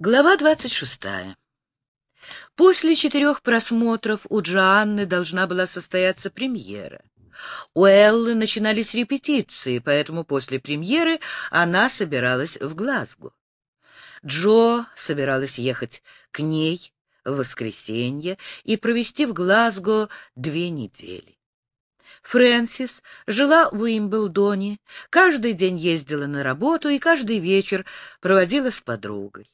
Глава двадцать шестая. После четырех просмотров у Джоанны должна была состояться премьера. У Эллы начинались репетиции, поэтому после премьеры она собиралась в Глазго. Джо собиралась ехать к ней в воскресенье и провести в Глазго две недели. Фрэнсис жила в Уимблдоне, каждый день ездила на работу и каждый вечер проводила с подругой.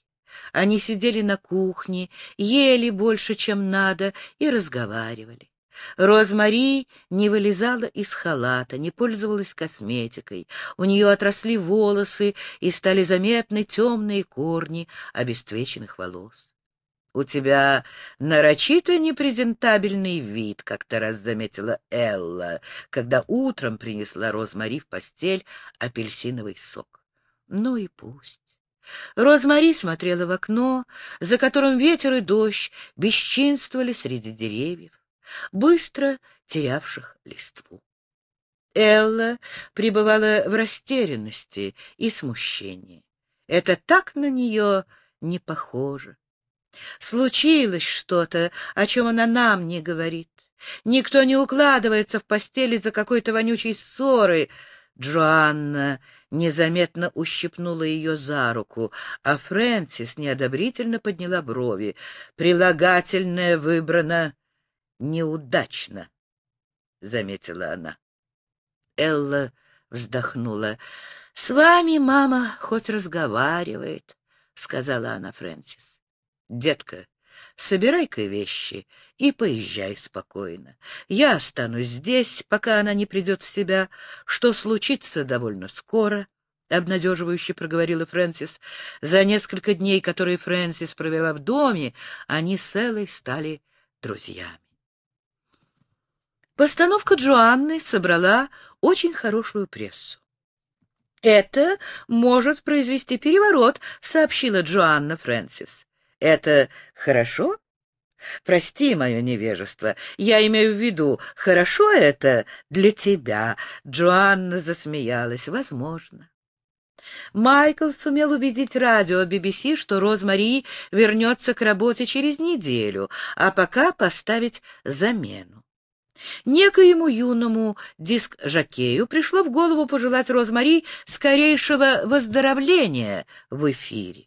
Они сидели на кухне, ели больше, чем надо, и разговаривали. Розмари не вылезала из халата, не пользовалась косметикой. У нее отросли волосы и стали заметны темные корни обесцвеченных волос. — У тебя нарочито непрезентабельный вид, — как-то раз заметила Элла, когда утром принесла Розмари в постель апельсиновый сок. Ну и пусть. Розмари смотрела в окно, за которым ветер и дождь бесчинствовали среди деревьев, быстро терявших листву. Элла пребывала в растерянности и смущении. Это так на нее не похоже. Случилось что-то, о чем она нам не говорит. Никто не укладывается в постели за какой-то вонючей ссоры. Джоанна незаметно ущипнула ее за руку, а Фрэнсис неодобрительно подняла брови. Прилагательное выбрано неудачно, — заметила она. Элла вздохнула. — С вами мама хоть разговаривает, — сказала она Фрэнсис. — Детка, собирай-ка вещи и поезжай спокойно. Я останусь здесь, пока она не придет в себя, что случится довольно скоро, — обнадеживающе проговорила Фрэнсис. За несколько дней, которые Фрэнсис провела в доме, они с Эллой стали друзьями. Постановка Джоанны собрала очень хорошую прессу. «Это может произвести переворот», — сообщила Джоанна Фрэнсис. Это хорошо? Прости мое невежество. Я имею в виду, хорошо это для тебя. Джоанна засмеялась. Возможно. Майкл сумел убедить радио BBC, что Розмари вернется к работе через неделю, а пока поставить замену. Некоему юному диск-жокею пришло в голову пожелать Розмари скорейшего выздоровления в эфире.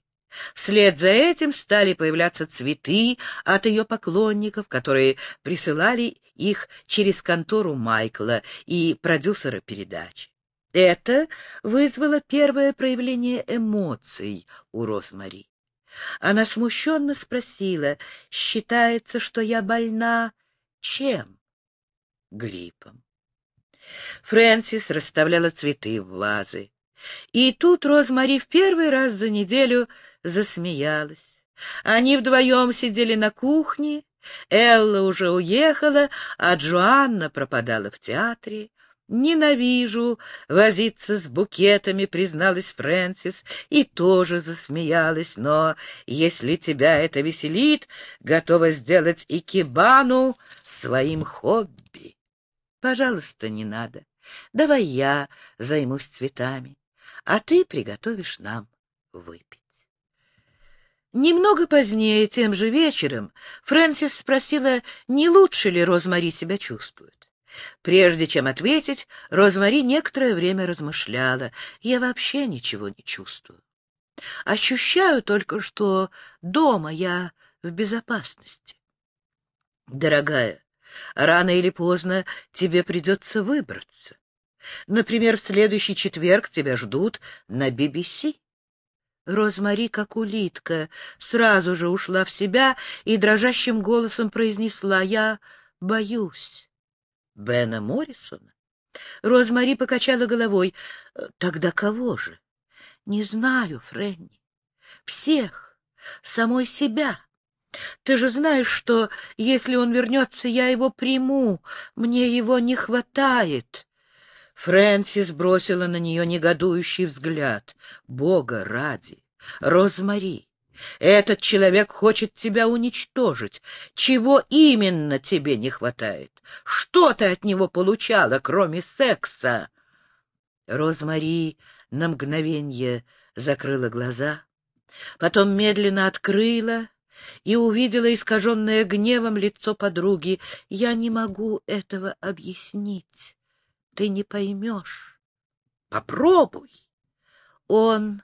Вслед за этим стали появляться цветы от ее поклонников, которые присылали их через контору Майкла и продюсера передачи. Это вызвало первое проявление эмоций у Розмари. Она смущенно спросила, считается, что я больна чем? Гриппом. Фрэнсис расставляла цветы в вазы. И тут Розмари в первый раз за неделю засмеялась. Они вдвоем сидели на кухне, Элла уже уехала, а Джоанна пропадала в театре. «Ненавижу возиться с букетами», — призналась Фрэнсис, и тоже засмеялась. «Но если тебя это веселит, готова сделать икебану своим хобби. Пожалуйста, не надо. Давай я займусь цветами, а ты приготовишь нам выпить». Немного позднее, тем же вечером, Фрэнсис спросила, не лучше ли Розмари себя чувствует. Прежде чем ответить, Розмари некоторое время размышляла. «Я вообще ничего не чувствую. Ощущаю только, что дома я в безопасности». «Дорогая, рано или поздно тебе придется выбраться. Например, в следующий четверг тебя ждут на BBC». Розмари, как улитка, сразу же ушла в себя и дрожащим голосом произнесла «Я боюсь». Бена Моррисона? Розмари покачала головой. «Тогда кого же?» «Не знаю, Фрэнни. Всех. Самой себя. Ты же знаешь, что если он вернется, я его приму. Мне его не хватает». Фрэнсис бросила на нее негодующий взгляд. «Бога ради! Розмари, этот человек хочет тебя уничтожить. Чего именно тебе не хватает? Что ты от него получала, кроме секса?» Розмари на мгновение закрыла глаза. потом медленно открыла и увидела искаженное гневом лицо подруги. «Я не могу этого объяснить. Ты не поймешь. Попробуй!» Он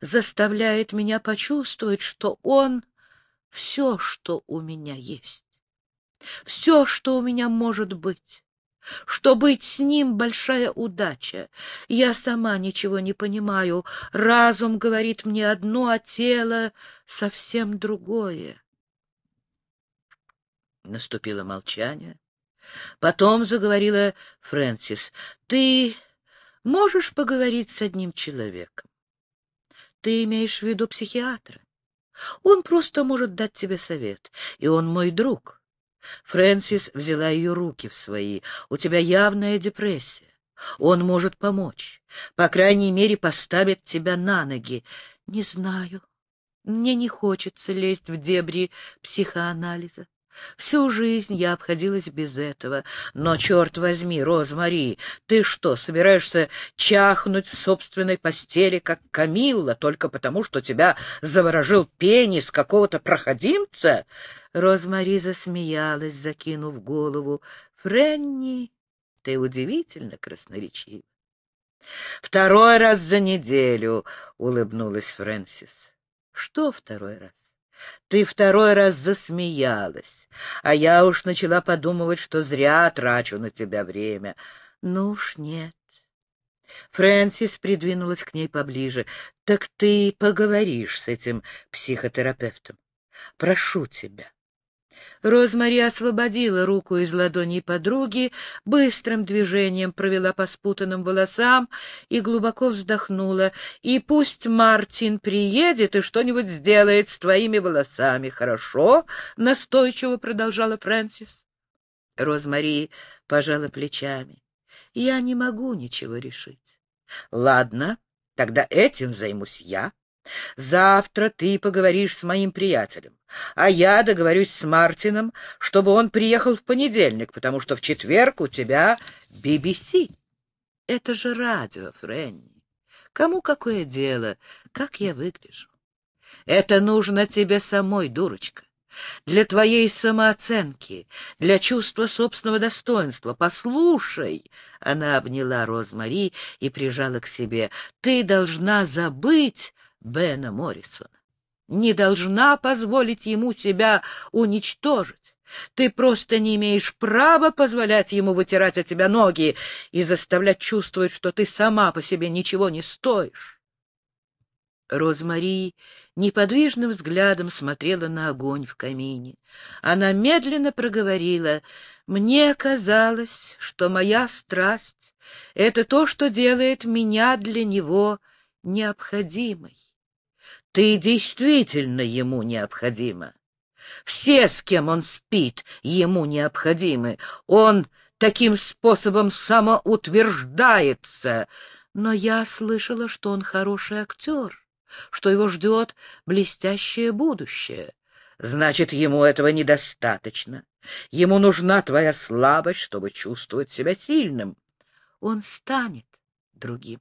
заставляет меня почувствовать, что он — все, что у меня есть, все, что у меня может быть что быть с ним — большая удача. Я сама ничего не понимаю. Разум говорит мне одно, а тело — совсем другое. Наступило молчание. Потом заговорила Фрэнсис. — Ты можешь поговорить с одним человеком? Ты имеешь в виду психиатра? Он просто может дать тебе совет, и он мой друг. Фрэнсис взяла ее руки в свои. «У тебя явная депрессия. Он может помочь. По крайней мере, поставит тебя на ноги. Не знаю. Мне не хочется лезть в дебри психоанализа. Всю жизнь я обходилась без этого. Но, черт возьми, Розмари, ты что, собираешься чахнуть в собственной постели, как Камилла, только потому, что тебя заворожил пенис какого-то проходимца? Розмари засмеялась, закинув голову. Френни, ты удивительно красноречива. Второй раз за неделю, — улыбнулась Фрэнсис. Что второй раз? Ты второй раз засмеялась, а я уж начала подумывать, что зря трачу на тебя время. Ну уж нет. Фрэнсис придвинулась к ней поближе. Так ты поговоришь с этим психотерапевтом. Прошу тебя. Розмари освободила руку из ладоней подруги, быстрым движением провела по спутанным волосам и глубоко вздохнула. «И пусть Мартин приедет и что-нибудь сделает с твоими волосами, хорошо?» — настойчиво продолжала Фрэнсис. Розмари пожала плечами. «Я не могу ничего решить». «Ладно, тогда этим займусь я». Завтра ты поговоришь с моим приятелем, а я договорюсь с Мартином, чтобы он приехал в понедельник, потому что в четверг у тебя BBC. Это же радио, Фрэнни. Кому какое дело, как я выгляжу? Это нужно тебе самой, дурочка. Для твоей самооценки, для чувства собственного достоинства. Послушай, она обняла Розмари и прижала к себе. Ты должна забыть Бена Моррисона. Не должна позволить ему себя уничтожить. Ты просто не имеешь права позволять ему вытирать от тебя ноги и заставлять чувствовать, что ты сама по себе ничего не стоишь. Розмари неподвижным взглядом смотрела на огонь в камине. Она медленно проговорила, «Мне казалось, что моя страсть — это то, что делает меня для него необходимой. Ты действительно ему необходима. Все, с кем он спит, ему необходимы. Он таким способом самоутверждается. Но я слышала, что он хороший актер, что его ждет блестящее будущее. Значит, ему этого недостаточно. Ему нужна твоя слабость, чтобы чувствовать себя сильным. Он станет другим.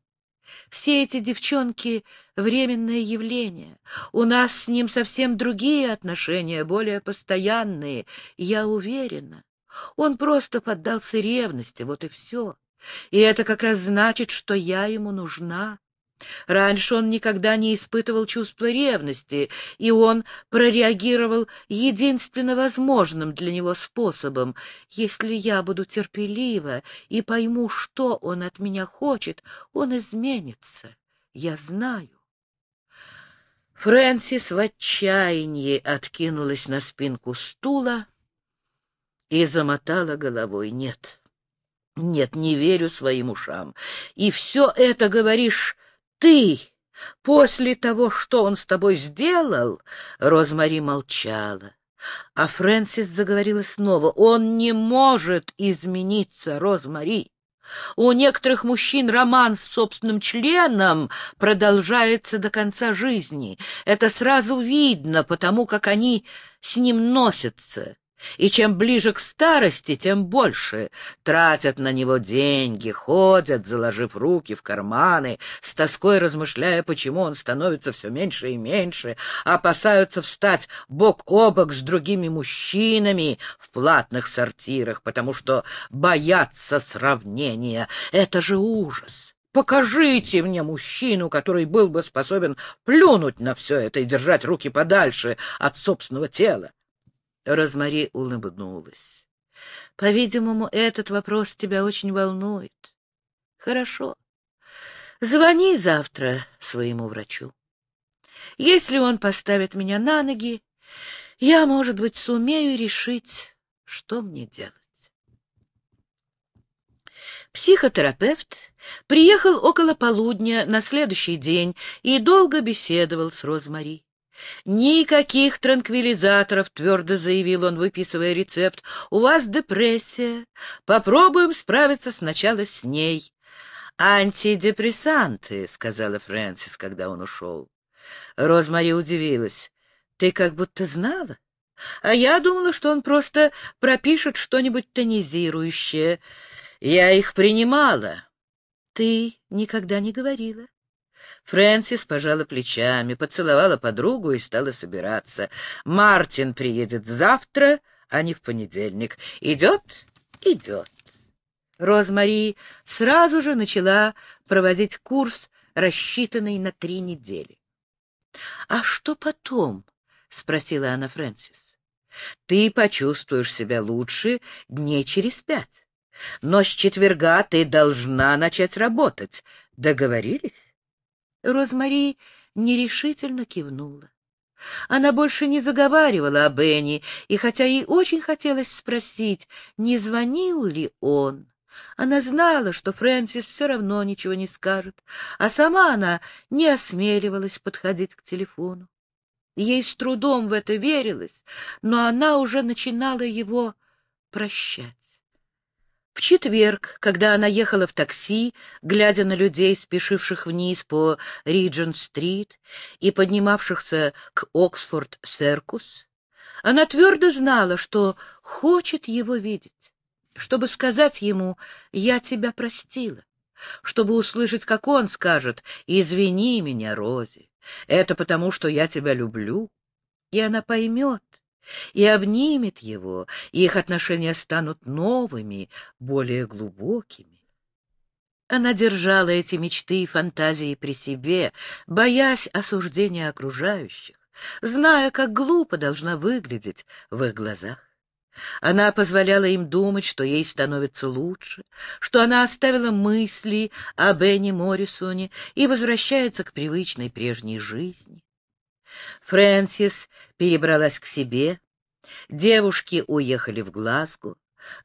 Все эти девчонки — временное явление. У нас с ним совсем другие отношения, более постоянные, я уверена. Он просто поддался ревности, вот и все. И это как раз значит, что я ему нужна. Раньше он никогда не испытывал чувства ревности, и он прореагировал единственно возможным для него способом. Если я буду терпелива и пойму, что он от меня хочет, он изменится. Я знаю. Фрэнсис в отчаянии откинулась на спинку стула и замотала головой. Нет, нет, не верю своим ушам. И все это говоришь ты, после того, что он с тобой сделал, Розмари молчала. А Фрэнсис заговорила снова. Он не может измениться, Розмари. У некоторых мужчин роман с собственным членом продолжается до конца жизни. Это сразу видно, потому как они с ним носятся. И чем ближе к старости, тем больше тратят на него деньги, ходят, заложив руки в карманы, с тоской размышляя, почему он становится все меньше и меньше, опасаются встать бок о бок с другими мужчинами в платных сортирах, потому что боятся сравнения. Это же ужас! Покажите мне мужчину, который был бы способен плюнуть на все это и держать руки подальше от собственного тела. Розмари улыбнулась. По-видимому, этот вопрос тебя очень волнует. Хорошо. Звони завтра своему врачу. Если он поставит меня на ноги, я, может быть, сумею решить, что мне делать. Психотерапевт приехал около полудня на следующий день и долго беседовал с Розмари. «Никаких транквилизаторов», — твердо заявил он, выписывая рецепт. «У вас депрессия. Попробуем справиться сначала с ней». «Антидепрессанты», — сказала Фрэнсис, когда он ушел. Розмари удивилась. «Ты как будто знала? А я думала, что он просто пропишет что-нибудь тонизирующее. Я их принимала». «Ты никогда не говорила». Фрэнсис пожала плечами, поцеловала подругу и стала собираться. Мартин приедет завтра, а не в понедельник. Идет? Идет. Розмари сразу же начала проводить курс, рассчитанный на три недели. — А что потом? — спросила она Фрэнсис. — Ты почувствуешь себя лучше дней через пять. Но с четверга ты должна начать работать. Договорились? Розмари нерешительно кивнула. Она больше не заговаривала о Бенни, и хотя ей очень хотелось спросить, не звонил ли он, она знала, что Фрэнсис все равно ничего не скажет, а сама она не осмеливалась подходить к телефону. Ей с трудом в это верилось, но она уже начинала его прощать. В четверг, когда она ехала в такси, глядя на людей, спешивших вниз по Риджент-стрит и поднимавшихся к Оксфорд-Серкус, она твердо знала, что хочет его видеть, чтобы сказать ему «я тебя простила», чтобы услышать, как он скажет «извини меня, Рози, это потому, что я тебя люблю», и она поймет, и обнимет его, и их отношения станут новыми, более глубокими. Она держала эти мечты и фантазии при себе, боясь осуждения окружающих, зная, как глупо должна выглядеть в их глазах. Она позволяла им думать, что ей становится лучше, что она оставила мысли о Бенни Моррисоне и возвращается к привычной прежней жизни. Фрэнсис перебралась к себе. Девушки уехали в Глазго.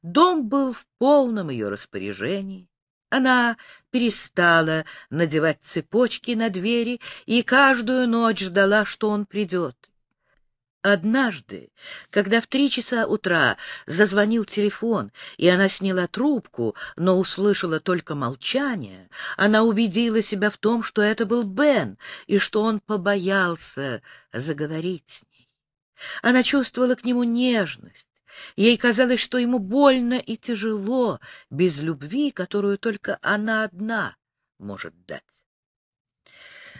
Дом был в полном ее распоряжении. Она перестала надевать цепочки на двери и каждую ночь ждала, что он придет. Однажды, когда в три часа утра зазвонил телефон, и она сняла трубку, но услышала только молчание, она убедила себя в том, что это был Бен, и что он побоялся заговорить с ней. Она чувствовала к нему нежность. Ей казалось, что ему больно и тяжело без любви, которую только она одна может дать.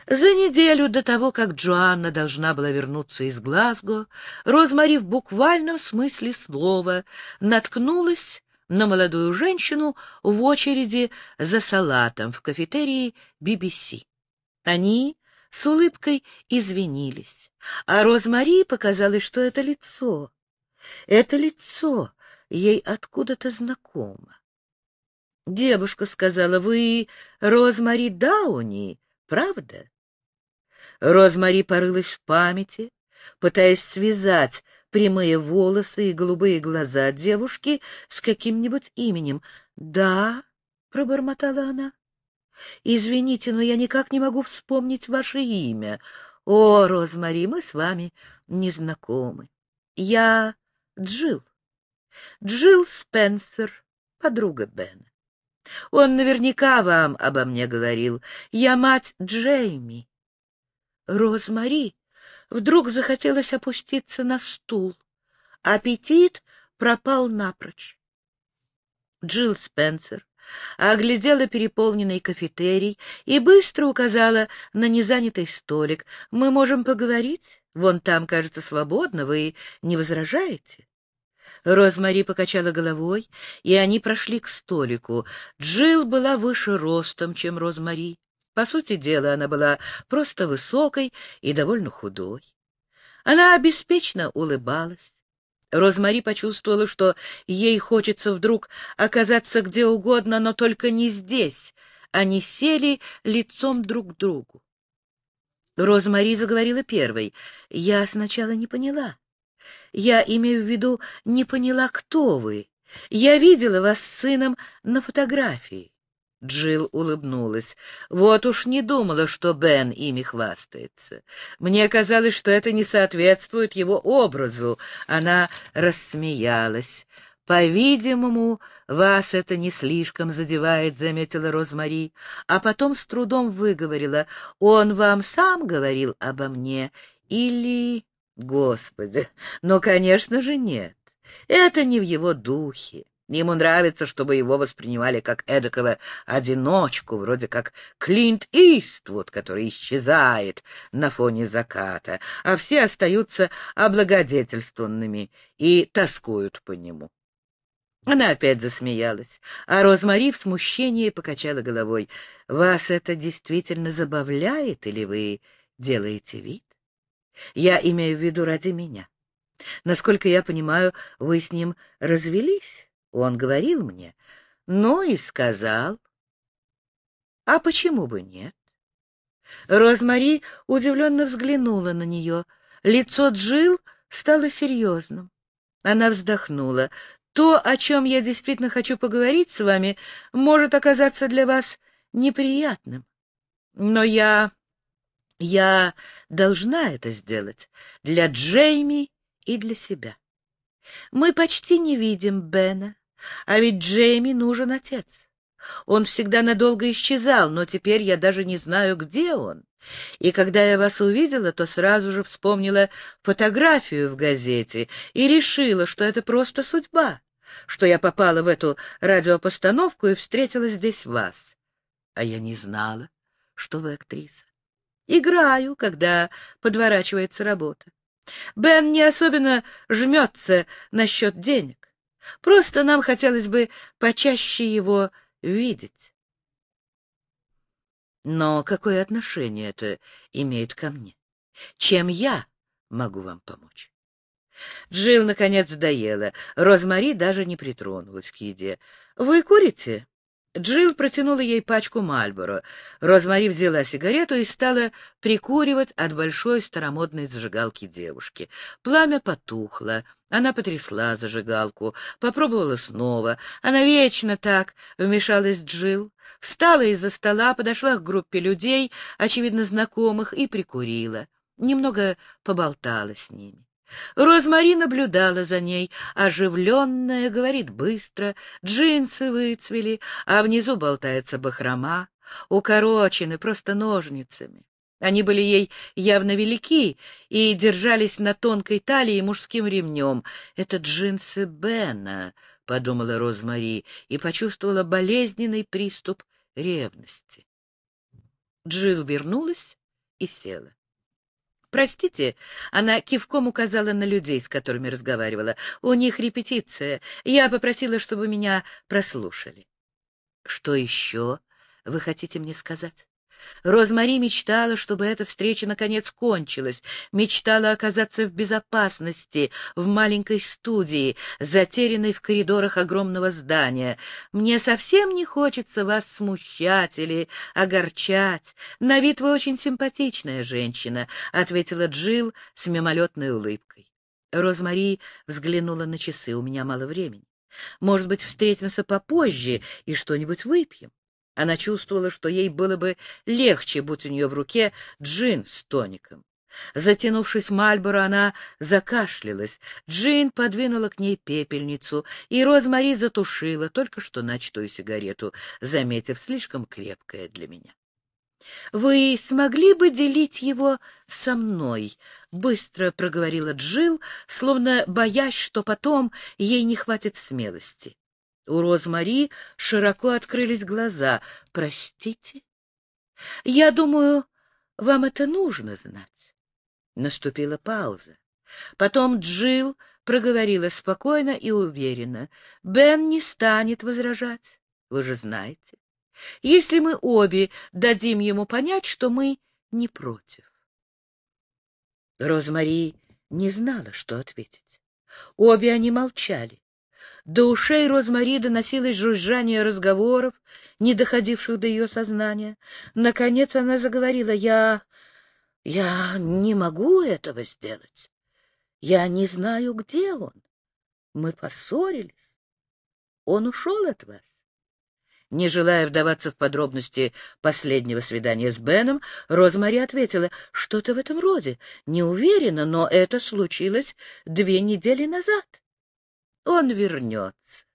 За неделю до того, как Джоанна должна была вернуться из Глазго, Розмари в буквальном смысле слова наткнулась на молодую женщину в очереди за салатом в кафетерии BBC. Они с улыбкой извинились, а Розмари показалось, что это лицо. Это лицо ей откуда-то знакомо. Девушка сказала, вы Розмари Дауни, правда? Розмари порылась в памяти, пытаясь связать прямые волосы и голубые глаза девушки с каким-нибудь именем. «Да», — пробормотала она. «Извините, но я никак не могу вспомнить ваше имя. О, Розмари, мы с вами не знакомы. Я Джилл. Джилл Спенсер, подруга Бена. Он наверняка вам обо мне говорил. Я мать Джейми. Розмари вдруг захотелось опуститься на стул. Аппетит пропал напрочь. Джилл Спенсер оглядела переполненный кафетерий и быстро указала на незанятый столик. «Мы можем поговорить? Вон там, кажется, свободно. Вы не возражаете?» Розмари покачала головой, и они прошли к столику. Джилл была выше ростом, чем Розмари. По сути дела, она была просто высокой и довольно худой. Она беспечно улыбалась. Розмари почувствовала, что ей хочется вдруг оказаться где угодно, но только не здесь. Они сели лицом друг к другу. Розмари заговорила первой. «Я сначала не поняла. Я имею в виду, не поняла, кто вы. Я видела вас с сыном на фотографии. Джилл улыбнулась. Вот уж не думала, что Бен ими хвастается. Мне казалось, что это не соответствует его образу. Она рассмеялась. «По-видимому, вас это не слишком задевает», — заметила Розмари, а потом с трудом выговорила. «Он вам сам говорил обо мне или...» «Господи, ну, конечно же, нет. Это не в его духе. Ему нравится, чтобы его воспринимали как эдакого одиночку, вроде как Клинт Иствуд, который исчезает на фоне заката, а все остаются облагодетельствованными и тоскуют по нему. Она опять засмеялась, а Розмари в смущении покачала головой. «Вас это действительно забавляет, или вы делаете вид? Я имею в виду ради меня. Насколько я понимаю, вы с ним развелись?» Он говорил мне, но и сказал. А почему бы нет? Розмари удивленно взглянула на нее. Лицо Джил стало серьезным. Она вздохнула. То, о чем я действительно хочу поговорить с вами, может оказаться для вас неприятным. Но я... я должна это сделать для Джейми и для себя. Мы почти не видим Бена. А ведь Джейми нужен отец. Он всегда надолго исчезал, но теперь я даже не знаю, где он. И когда я вас увидела, то сразу же вспомнила фотографию в газете и решила, что это просто судьба, что я попала в эту радиопостановку и встретила здесь вас. А я не знала, что вы актриса. Играю, когда подворачивается работа. Бен не особенно жмется насчет денег. Просто нам хотелось бы почаще его видеть. Но какое отношение это имеет ко мне? Чем я могу вам помочь? Джилл, наконец, доела. Розмари даже не притронулась к еде. — Вы курите? Джилл протянула ей пачку Мальборо. Розмари взяла сигарету и стала прикуривать от большой старомодной зажигалки девушки. Пламя потухло. Она потрясла зажигалку, попробовала снова. Она вечно так, — вмешалась Джилл. Встала из-за стола, подошла к группе людей, очевидно знакомых, и прикурила. Немного поболтала с ними. Розмари наблюдала за ней, оживленная, говорит быстро, джинсы выцвели, а внизу болтается бахрома, укорочены просто ножницами. Они были ей явно велики и держались на тонкой талии мужским ремнем. «Это джинсы Бена», — подумала Розмари и почувствовала болезненный приступ ревности. Джилл вернулась и села. «Простите», — она кивком указала на людей, с которыми разговаривала. «У них репетиция. Я попросила, чтобы меня прослушали». «Что еще вы хотите мне сказать?» Розмари мечтала, чтобы эта встреча наконец кончилась, мечтала оказаться в безопасности в маленькой студии, затерянной в коридорах огромного здания. «Мне совсем не хочется вас смущать или огорчать. На вид вы очень симпатичная женщина», — ответила Джилл с мимолетной улыбкой. Розмари взглянула на часы. «У меня мало времени. Может быть, встретимся попозже и что-нибудь выпьем?» Она чувствовала, что ей было бы легче, будь у нее в руке джин с тоником. Затянувшись Мальборо, она закашлялась. Джин подвинула к ней пепельницу, и Розмари затушила только что начатую сигарету, заметив, слишком крепкая для меня. Вы смогли бы делить его со мной? — быстро проговорила Джил, словно боясь, что потом ей не хватит смелости. У Розмари широко открылись глаза. — Простите? — Я думаю, вам это нужно знать. Наступила пауза. Потом Джил проговорила спокойно и уверенно. — Бен не станет возражать, вы же знаете если мы обе дадим ему понять, что мы не против. Розмари не знала, что ответить. Обе они молчали. До ушей Розмари доносилось жужжание разговоров, не доходивших до ее сознания. Наконец она заговорила. «Я... я не могу этого сделать. Я не знаю, где он. Мы поссорились. Он ушел от вас. Не желая вдаваться в подробности последнего свидания с Беном, Розмари ответила, что-то в этом роде. Не уверена, но это случилось две недели назад. Он вернется.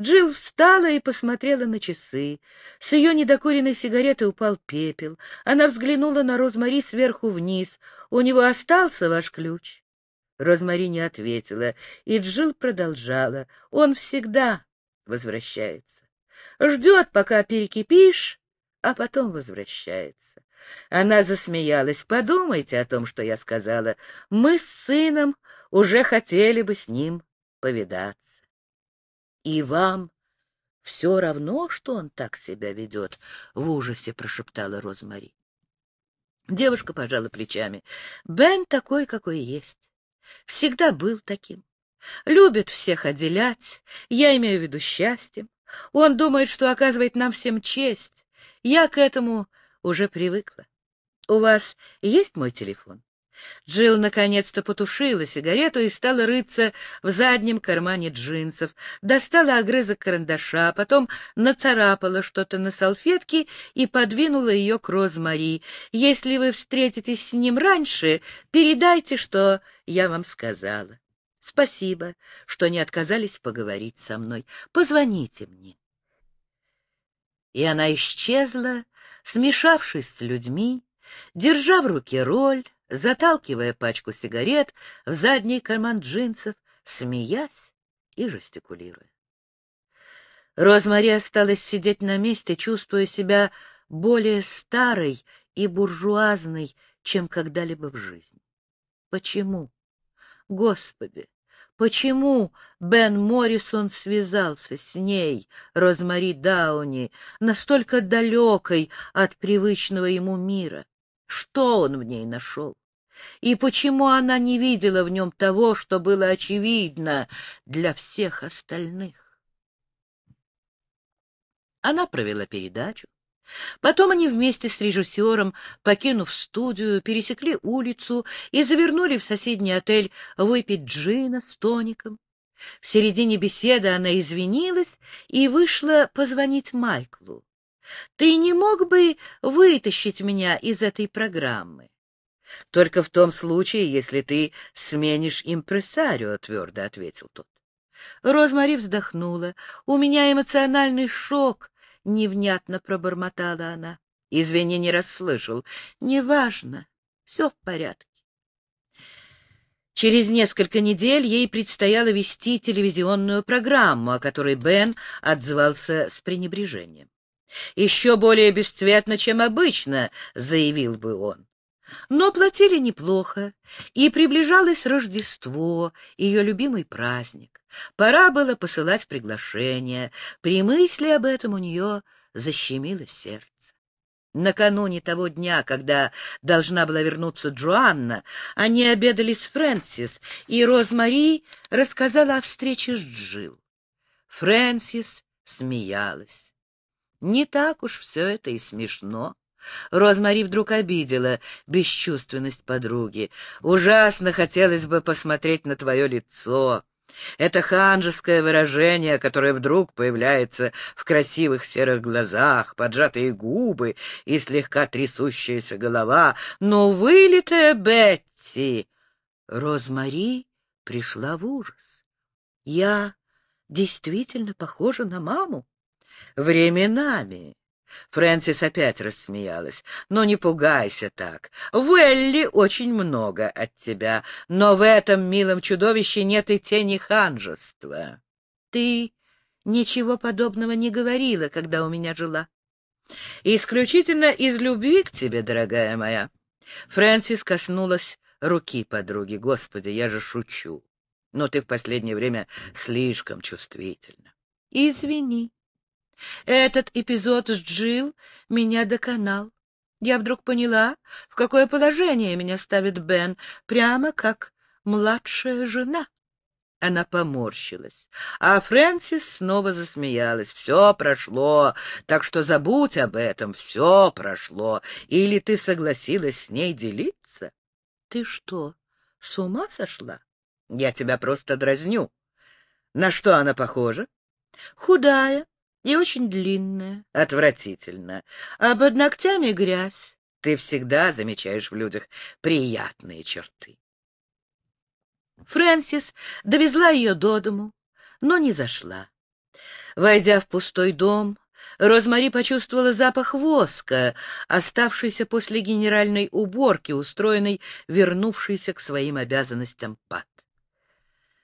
Джилл встала и посмотрела на часы. С ее недокуренной сигареты упал пепел. Она взглянула на Розмари сверху вниз. «У него остался ваш ключ?» Розмари не ответила, и Джилл продолжала. «Он всегда возвращается ждет, пока перекипишь, а потом возвращается. Она засмеялась. Подумайте о том, что я сказала. Мы с сыном уже хотели бы с ним повидаться. И вам все равно, что он так себя ведет, — в ужасе прошептала Розмари. Девушка пожала плечами. Бен такой, какой есть. Всегда был таким. Любит всех отделять, я имею в виду счастьем. Он думает, что оказывает нам всем честь. Я к этому уже привыкла. У вас есть мой телефон? Джилл наконец-то потушила сигарету и стала рыться в заднем кармане джинсов, достала огрызок карандаша, потом нацарапала что-то на салфетке и подвинула ее к Розмари. «Если вы встретитесь с ним раньше, передайте, что я вам сказала». Спасибо, что не отказались поговорить со мной. Позвоните мне. И она исчезла, смешавшись с людьми, держа в руке роль, заталкивая пачку сигарет в задний карман джинсов, смеясь и жестикулируя. Розмари осталась сидеть на месте, чувствуя себя более старой и буржуазной, чем когда-либо в жизни. Почему? Господи, Почему Бен Моррисон связался с ней, Розмари Дауни, настолько далекой от привычного ему мира? Что он в ней нашел? И почему она не видела в нем того, что было очевидно для всех остальных? Она провела передачу, Потом они вместе с режиссером, покинув студию, пересекли улицу и завернули в соседний отель выпить джина с тоником. В середине беседы она извинилась и вышла позвонить Майклу. «Ты не мог бы вытащить меня из этой программы?» «Только в том случае, если ты сменишь импресарио», — твердо ответил тот. Розмари вздохнула. «У меня эмоциональный шок — невнятно пробормотала она. — Извини, не расслышал. — Неважно. Все в порядке. Через несколько недель ей предстояло вести телевизионную программу, о которой Бен отзывался с пренебрежением. «Еще более бесцветно, чем обычно», — заявил бы он. Но платили неплохо, и приближалось Рождество, ее любимый праздник. Пора было посылать приглашение. При мысли об этом у нее защемило сердце. Накануне того дня, когда должна была вернуться Джоанна, они обедали с Фрэнсис, и Розмари рассказала о встрече с Джилл. Фрэнсис смеялась. Не так уж все это и смешно. Розмари вдруг обидела бесчувственность подруги. «Ужасно хотелось бы посмотреть на твое лицо. Это ханжеское выражение, которое вдруг появляется в красивых серых глазах, поджатые губы и слегка трясущаяся голова. Но вылитая Бетти!» Розмари пришла в ужас. «Я действительно похожа на маму?» «Временами». Фрэнсис опять рассмеялась. «Но не пугайся так. В Элли очень много от тебя, но в этом милом чудовище нет и тени ханжества». «Ты ничего подобного не говорила, когда у меня жила». «Исключительно из любви к тебе, дорогая моя». Фрэнсис коснулась руки подруги. «Господи, я же шучу. Но ты в последнее время слишком чувствительна». «Извини», этот эпизод с Джилл меня доконал. Я вдруг поняла, в какое положение меня ставит Бен, прямо как младшая жена. Она поморщилась, а Фрэнсис снова засмеялась. «Все прошло, так что забудь об этом, все прошло. Или ты согласилась с ней делиться?» «Ты что, с ума сошла?» «Я тебя просто дразню. На что она похожа?» «Худая, и очень длинная. Отвратительно. А под ногтями грязь. Ты всегда замечаешь в людях приятные черты. Фрэнсис довезла ее до дому, но не зашла. Войдя в пустой дом, Розмари почувствовала запах воска, оставшийся после генеральной уборки, устроенной вернувшейся к своим обязанностям Пат.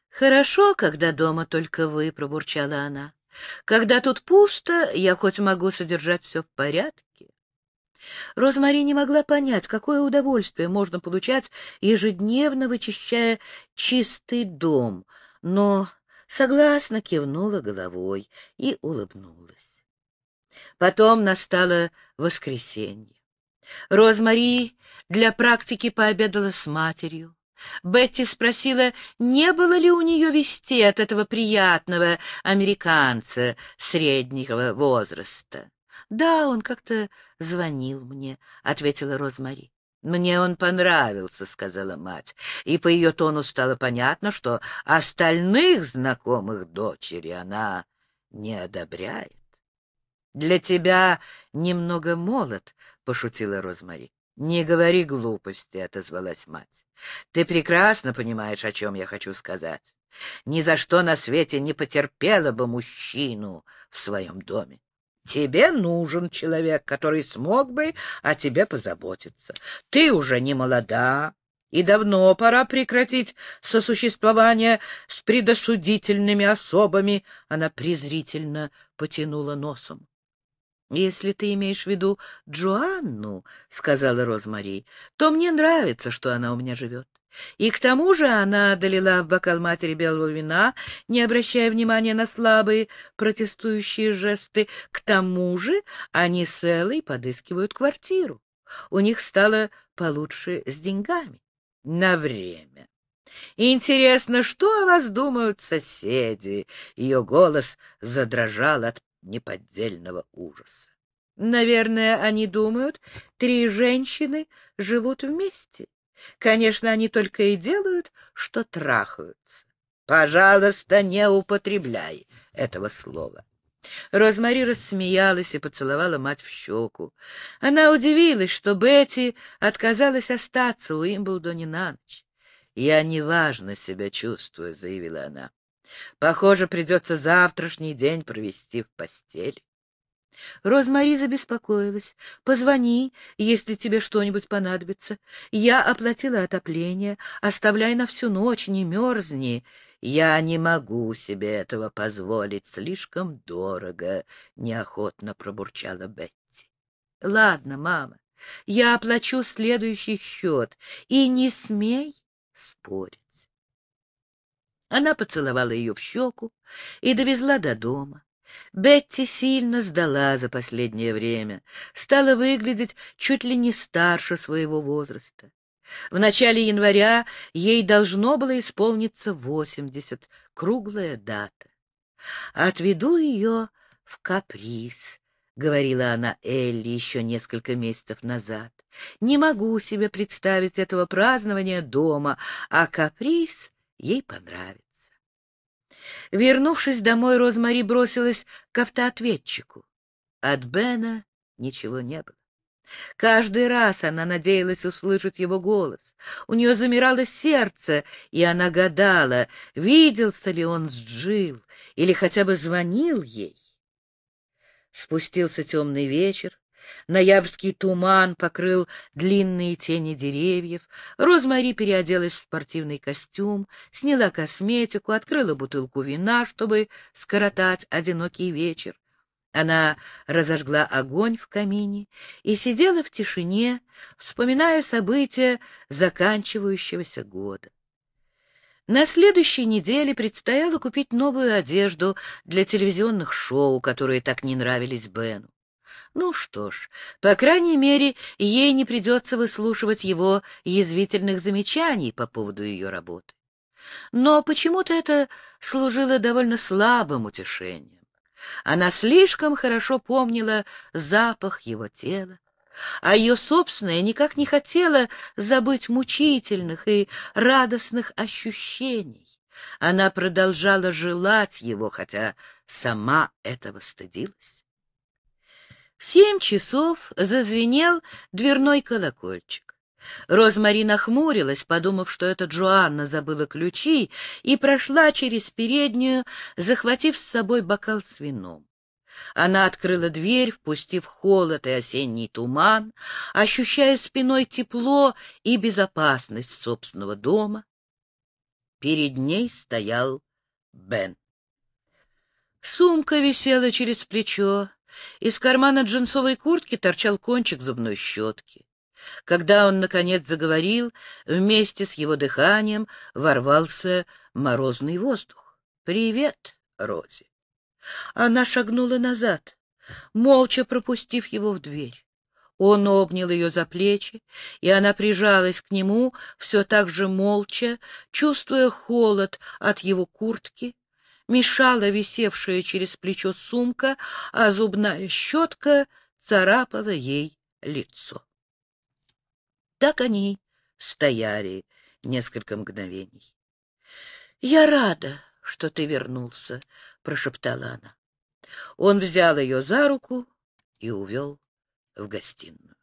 «Хорошо, когда дома только вы», — пробурчала она. Когда тут пусто, я хоть могу содержать все в порядке. Розмари не могла понять, какое удовольствие можно получать, ежедневно вычищая чистый дом, но согласно кивнула головой и улыбнулась. Потом настало воскресенье. Розмари для практики пообедала с матерью. Бетти спросила, не было ли у нее вести от этого приятного американца среднего возраста. «Да, он как-то звонил мне», — ответила Розмари. «Мне он понравился», — сказала мать, и по ее тону стало понятно, что остальных знакомых дочери она не одобряет. «Для тебя немного молод», — пошутила Розмари. «Не говори глупости», — отозвалась мать. «Ты прекрасно понимаешь, о чем я хочу сказать. Ни за что на свете не потерпела бы мужчину в своем доме. Тебе нужен человек, который смог бы о тебе позаботиться. Ты уже не молода, и давно пора прекратить сосуществование с предосудительными особами. Она презрительно потянула носом. «Если ты имеешь в виду Джоанну, — сказала Розмари, — то мне нравится, что она у меня живет. И к тому же она долила в бокал матери белого вина, не обращая внимания на слабые протестующие жесты. К тому же они с Эллой подыскивают квартиру. У них стало получше с деньгами. На время. Интересно, что о вас думают соседи? Ее голос задрожал от неподдельного ужаса. Наверное, они думают, три женщины живут вместе. Конечно, они только и делают, что трахаются. Пожалуйста, не употребляй этого слова. Розмари рассмеялась и поцеловала мать в щеку. Она удивилась, что Бетти отказалась остаться у Имблдоне на ночь. «Я неважно себя чувствую», — заявила она. Похоже, придется завтрашний день провести в постели. Розмари забеспокоилась. «Позвони, если тебе что-нибудь понадобится. Я оплатила отопление. Оставляй на всю ночь, не мерзни. Я не могу себе этого позволить. Слишком дорого», — неохотно пробурчала Бетти. «Ладно, мама, я оплачу следующий счет. И не смей спорить». Она поцеловала ее в щеку и довезла до дома. Бетти сильно сдала за последнее время, стала выглядеть чуть ли не старше своего возраста. В начале января ей должно было исполниться восемьдесят, круглая дата. «Отведу ее в каприз», — говорила она Элли еще несколько месяцев назад. «Не могу себе представить этого празднования дома, а каприз ей понравится. Вернувшись домой, Розмари бросилась к автоответчику. От Бена ничего не было. Каждый раз она надеялась услышать его голос. У нее замирало сердце, и она гадала, виделся ли он с Джилл или хотя бы звонил ей. Спустился темный вечер, ноябрьский туман покрыл длинные тени деревьев, Розмари переоделась в спортивный костюм, сняла косметику, открыла бутылку вина, чтобы скоротать одинокий вечер. Она разожгла огонь в камине и сидела в тишине, вспоминая события заканчивающегося года. На следующей неделе предстояло купить новую одежду для телевизионных шоу, которые так не нравились Бену. Ну что ж, по крайней мере, ей не придется выслушивать его язвительных замечаний по поводу ее работы. Но почему-то это служило довольно слабым утешением. Она слишком хорошо помнила запах его тела, а ее собственное никак не хотела забыть мучительных и радостных ощущений. Она продолжала желать его, хотя сама этого стыдилась. В семь часов зазвенел дверной колокольчик. Розмари нахмурилась, подумав, что это Джоанна забыла ключи, и прошла через переднюю, захватив с собой бокал с вином. Она открыла дверь, впустив холод и осенний туман, ощущая спиной тепло и безопасность собственного дома. Перед ней стоял Бен. Сумка висела через плечо, из кармана джинсовой куртки торчал кончик зубной щетки. Когда он, наконец, заговорил, вместе с его дыханием ворвался морозный воздух. «Привет, Рози!» Она шагнула назад, молча пропустив его в дверь. Он обнял ее за плечи, и она прижалась к нему, все так же молча, чувствуя холод от его куртки, мешала висевшая через плечо сумка, а зубная щетка царапала ей лицо. Так они стояли несколько мгновений. — Я рада, что ты вернулся, — прошептала она. Он взял ее за руку и увел в гостиную.